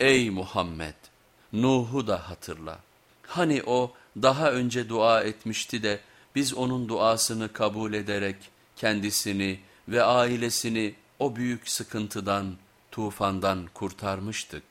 Ey Muhammed! Nuh'u da hatırla. Hani o daha önce dua etmişti de biz onun duasını kabul ederek kendisini ve ailesini o büyük sıkıntıdan, tufandan kurtarmıştık.